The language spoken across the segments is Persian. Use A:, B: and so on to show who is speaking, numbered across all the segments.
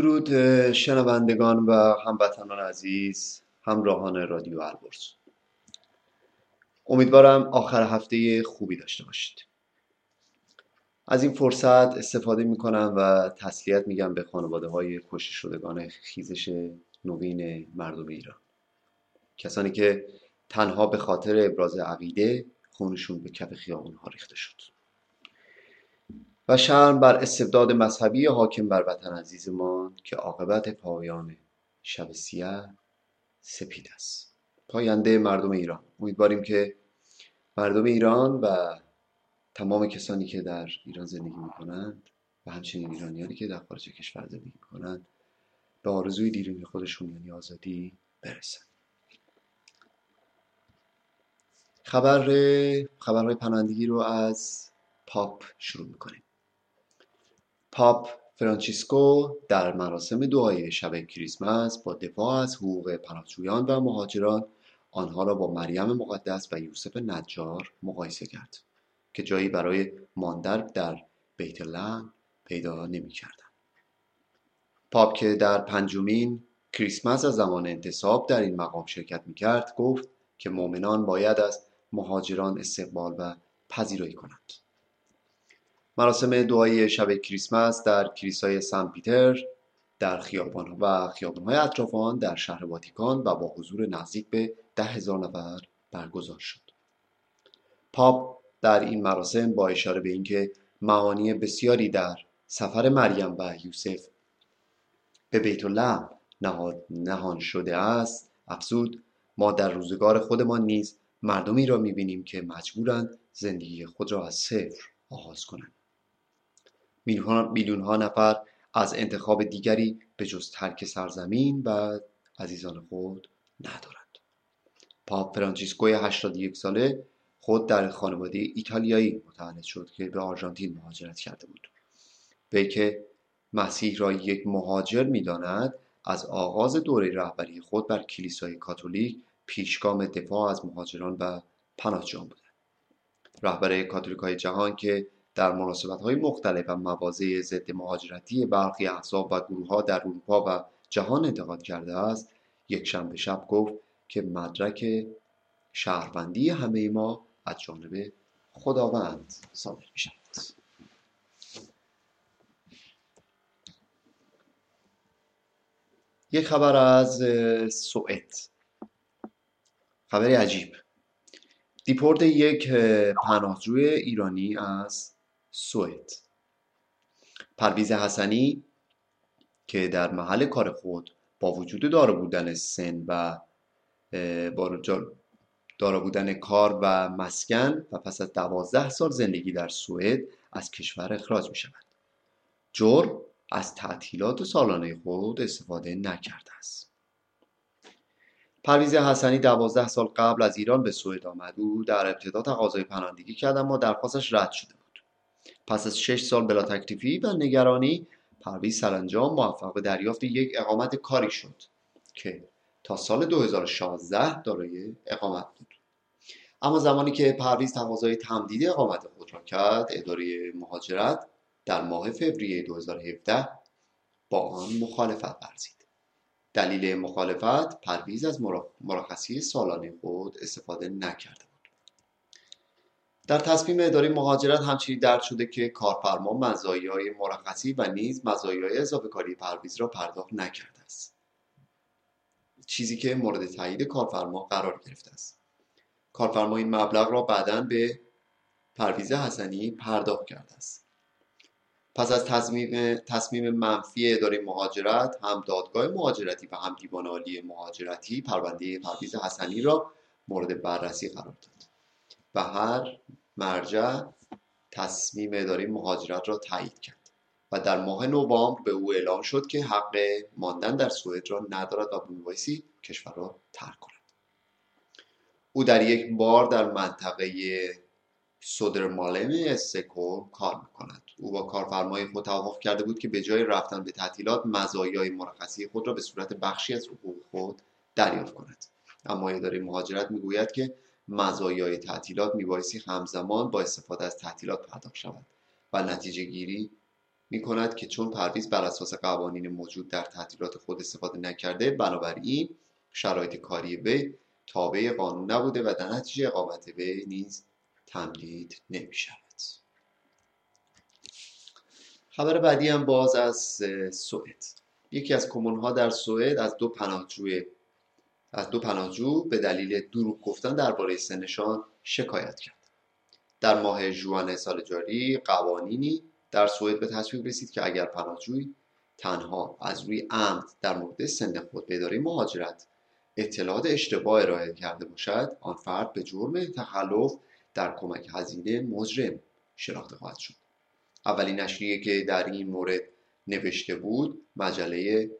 A: درود شنوندگان و هموطنان عزیز همراهان رادیو البرز. امیدوارم آخر هفته خوبی داشته باشید. از این فرصت استفاده می کنم و تسلیت میگم به خانواده های کشته شدگان خیزش نوین مردم ایران. کسانی که تنها به خاطر ابراز عقیده خونشون به کف خیابون ها ریخته شد. و شرم بر استبداد مذهبی حاکم بر وطن عزیزمان که عاقبت پایان شب سیاه سپید است. پاینده مردم ایران. امیدواریم که مردم ایران و تمام کسانی که در ایران زندگی می کنند و همچنین ایرانیانی که در خارج کشور زندگی می کنند به آرزوی دیرین خودشون یعنی آزادی برسند خبر خبرهای پناهندگی رو از پاپ شروع می‌کنیم. پاپ فرانچیسکو در مراسم دعای شب کریسمس با دفاع از حقوق پناهجویان و مهاجران آنها را با مریم مقدس و یوسف نجار مقایسه کرد که جایی برای ماندن در بیت لحم پیدا نمی‌کردند. پاپ که در پنجمین کریسمس از زمان انتصاب در این مقام شرکت می‌کرد گفت که مؤمنان باید از مهاجران استقبال و پذیرایی کنند. مراسم دعای شب کریسمس در کلیسای سن پیتر در خیابان و خیابان های اطراف آن در شهر واتیکان و با حضور نزدیک به ده هزار نفر برگزار شد. پاپ در این مراسم با اشاره به اینکه معانی بسیاری در سفر مریم و یوسف به بیت الله نهان شده است افزود ما در روزگار خودمان نیز مردمی را می‌بینیم که مجبورند زندگی خود را از صفر آغاز کنند. میلیون ها نفر از انتخاب دیگری به جز ترک سرزمین و عزیزان خود ندارند. پاپ فرانچیسکوی 81 ساله خود در خانواده ایتالیایی متولد شد که به آرژانتین مهاجرت کرده بود. وی که مسیح را یک مهاجر می‌داند از آغاز دوره رهبری خود بر کلیسای کاتولیک پیشگام دفاع از مهاجران و پناهجویان بوده. رهبر کاتولیک های جهان که در مناسبت های مختلف و مواضع ضد مهاجرتی برخی احزاب و گروه ها در اروپا و جهان انتقاد کرده است. یک شنبه شب گفت که مدرک شهروندی همه ما از جانب خداوند صادر می شود یک خبر از سوئد. خبری عجیب. دیپورت یک پناهجوی ایرانی از سوئد. پرویز حسنی که در محل کار خود با وجود دارا بودن سن و دارا بودن کار و مسکن و پس از دوازده سال زندگی در سوئد از کشور اخراج می شود جرم از تعطیلات سالانه خود استفاده نکرده است. پرویز حسنی دوازده سال قبل از ایران به سوئد آمد. او در ابتدا تقاضای پناهندگی کرد اما درخواستش رد شده پس از شش سال بلا تکلیفی و نگرانی پرویز سرانجام موفق به دریافت یک اقامت کاری شد که تا سال 2016 دارای اقامت بود. اما زمانی که پرویز تقاضای تمدید اقامت خود را کرد اداره مهاجرت در ماه فوریه 2017 با آن مخالفت ورزید. دلیل مخالفت پرویز از مرخصی سالانه خود استفاده نکرده در تصمیم اداره مهاجرت همچنین درد شده که کارفرما مزایای مرخصی و نیز مزایای اضافه کاری پرویز را پرداخت نکرده است. چیزی که مورد تایید کارفرما قرار گرفته است. کارفرما این مبلغ را بعدا به پرویز حسنی پرداخت کرده است. پس از تصمیم, تصمیم منفی اداره مهاجرت هم دادگاه مهاجرتی و هم دیوان عالی مهاجرتی پرونده پرویز حسنی را مورد بررسی قرار داد و هر مرجع تصمیم اداره مهاجرت را تایید کرد. و در ماه نوامبر به او اعلام شد که حق ماندن در سوئد را ندارد و میبایستی کشور را ترک کند. او در یک بار در منطقه سودرمالم استکو کار می‌کند. او با کارفرمای خود توافق کرده بود که به جای رفتن به تعطیلات مزایای مرخصی خود را به صورت بخشی از حقوق خود دریافت کند. اما اداره مهاجرت می‌گوید که مزایای تعطیلات میبایستی همزمان با استفاده از تعطیلات پرداخت شود و نتیجه گیری می کند که چون پرویز بر اساس قوانین موجود در تعطیلات خود استفاده نکرده بنابراین شرایط کاری وی تابع قانون نبوده و در نتیجه اقامت وی نیز تمدید نمی شود خبر بعدی هم باز از سوئد. یکی از کمون ها در سوئد از دو پناهجوی از دو پناهجو به دلیل دروغ گفتن درباره سنشان شکایت کرد. در ماه جوان سال جاری قوانینی در سوئد به تصویب رسید که اگر پناهجوی تنها از روی عمد در مورد سن خود به اداره مهاجرت اطلاعات اشتباه ارائه کرده باشد آن فرد به جرم تخلف در کمک هزینه مجرم شناخته خواهد شد. اولین نشریه که در این مورد نوشته بود مجله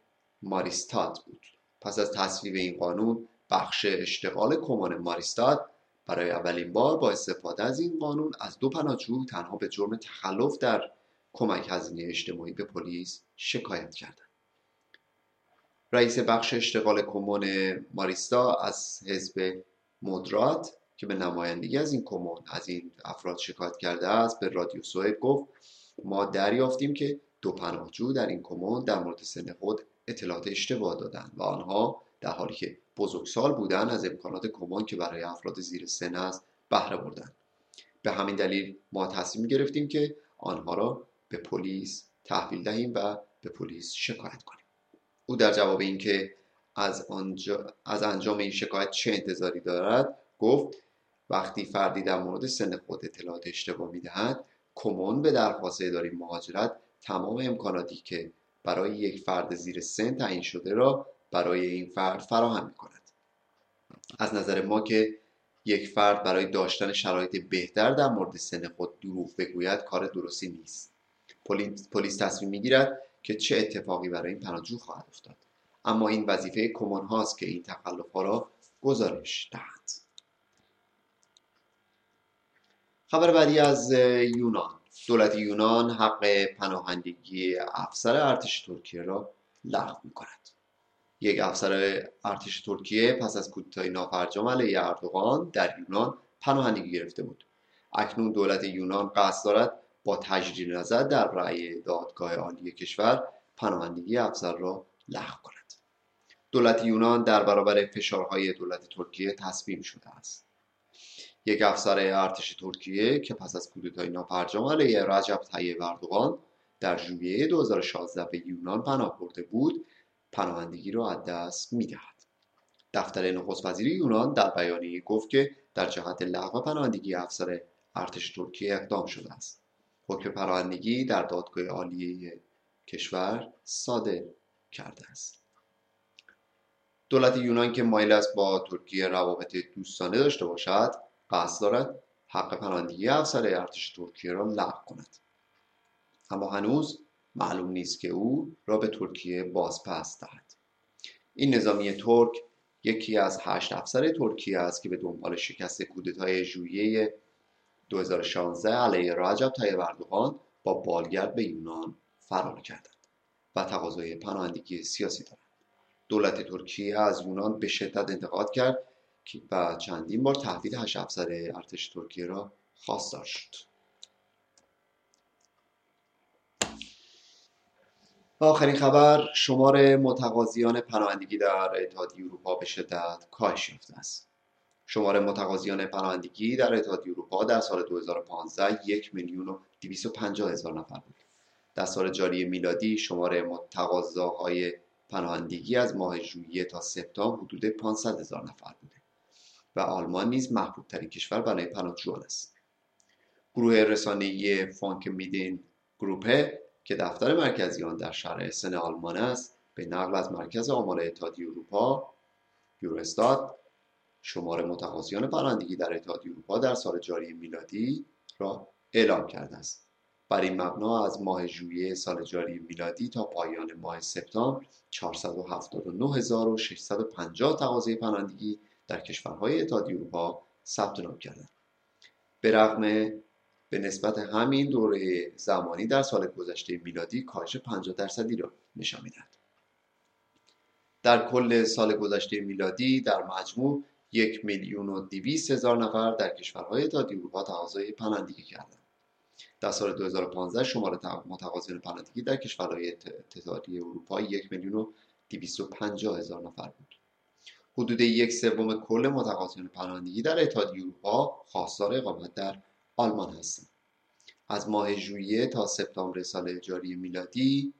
A: ماریستاد بود. پس از تصویب این قانون بخش اشتغال کمان ماریستاد برای اولین بار با استفاده از این قانون از دو پناهجو تنها به جرم تخلف در کمک هزینه اجتماعی به پلیس شکایت کردند. رئیس بخش اشتغال کمون ماریستا از حزب مدرات که به نمایندگی از این کمون از این افراد شکایت کرده است به رادیو سوئد گفت ما دریافتیم که دو پناهجو در این کمون در مورد سن خود اطلاعات اشتباه دادند و آنها در حالی که بزرگسال بودن از امکانات کمون که برای افراد زیر سن است بهره بردند به همین دلیل ما تصمیم گرفتیم که آنها را به پلیس تحویل دهیم و به پلیس شکایت کنیم. او در جواب اینکه از, از انجام این شکایت چه انتظاری دارد گفت وقتی فردی در مورد سن خود اطلاعات اشتباه می‌دهد کمون به درخواست اداره مهاجرت تمام امکاناتی که برای یک فرد زیر سن تعیین شده را برای این فرد فراهم می کند. از نظر ما که یک فرد برای داشتن شرایط بهتر در مورد سن خود دروغ بگوید کار درستی نیست. پلیس تصمیم می‌گیرد که چه اتفاقی برای این پناهجو خواهد افتاد. اما این وظیفه کمون هاست که این تخلف را گزارش دهند خبر بعدی از یونان. دولت یونان حق پناهندگی افسر ارتش ترکیه را لغو می کند یک افسر ارتش ترکیه پس از کودتای ناپرجام علیه اردوغان در یونان پناهندگی گرفته بود. اکنون دولت یونان قصد دارد با تجدید نظر در رأی دادگاه عالی کشور پناهندگی افسر را لغو کند. دولت یونان در برابر فشارهای دولت ترکیه تصمیم شده است. یک افسر ارتش ترکیه که پس از کودتای ناپرجام علیه رجب طیب اردوغان در ژوئیه 2016 به یونان پناه برده بود پناهندگی را از دست می‌دهد. دفتر نخست وزیر یونان در بیانیه گفت که در جهت لغو پناهندگی افسر ارتش ترکیه اقدام شده است. حکم پناهندگی در دادگاه عالیه کشور صادر کرده است. دولت یونان که مایل است با ترکیه روابط دوستانه داشته باشد قصد دارد حق پناهندگی افسر ارتش ترکیه را لغو کند. اما هنوز معلوم نیست که او را به ترکیه بازپس دهد. این نظامی ترک یکی از هشت افسر ترکیه است که به دنبال شکست کودتای ژوئیه 2016 علیه رجب طیب اردوغان با بالگرد به یونان فرار کردند و تقاضای پناهندگی سیاسی دارند. دولت ترکیه از یونان به شدت انتقاد کرد و چندین بار تهدید هشت افسر ارتش ترکیه را خواستار شد. و آخرین خبر شمار متقاضیان پناهندگی در اتحادیه اروپا به شدت کاهش یافته است. شمار متقاضیان پناهندگی در اتحادیه اروپا در سال 2015 یک میلیون و هزار نفر بود. در سال جاری میلادی شمار متقاضاهای پناهندگی از ماه ژوئیه تا سپتامبر حدود 500 هزار نفر بوده. و آلمان نیز محبوب ترین کشور برای پناهجویان است. گروه رسانه‌ای فانک میدین گروپه که دفتر مرکزی آن در شهر اسن آلمان است به نقل از مرکز آمار اتحادیه اروپا یوروستات شمار متقاضیان پناهندگی در اتحادیه اروپا در سال جاری میلادی را اعلام کرده است. بر این مبنا از ماه ژوئیه سال جاری میلادی تا پایان ماه سپتامبر 479650 تقاضای پناهندگی در کشورهای اتحادیه اروپا ثبت نام کردند. به رغم به نسبت همین دوره زمانی در سال گذشته میلادی کاهش 50 درصدی را نشان می‌دهد. در کل سال گذشته میلادی در مجموع یک میلیون و دویست هزار نفر در کشورهای اتحادیه اروپا تقاضای پناهندگی کردند. در سال 2015 شماره متقاضیان پناهندگی در کشورهای اتحادیه اروپا یک میلیون و 250 هزار نفر بود. حدود یک سوم کل متقاضیان پناهندگی در اتحادیه اروپا خواستار اقامت در آلمان هستند. از ماه ژوئیه تا سپتامبر سال جاری میلادی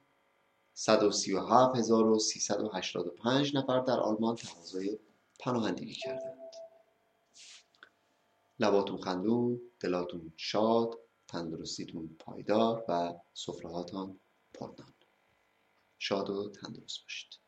A: 137385 نفر در آلمان تقاضای پناهندگی کردند. لباتون خندون دلاتون شاد تندرستیتون پایدار و سفرهاتان پرنان. شاد و تندرست باشید.